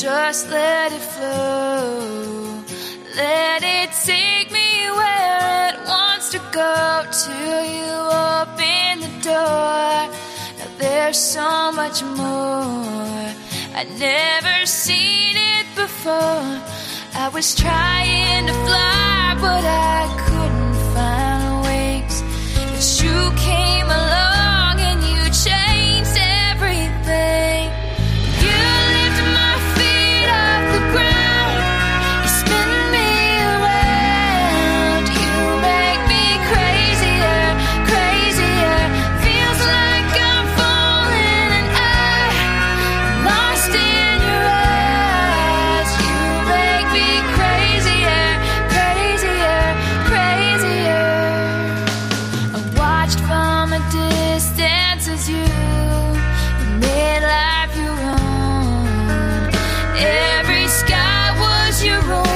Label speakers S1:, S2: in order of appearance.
S1: Just let it flow. Let it take me where it wants to go till you open the door. Now there's so much more. I've never seen it before. I was trying to fly, but I couldn't. distances you in you. Every sky was your own.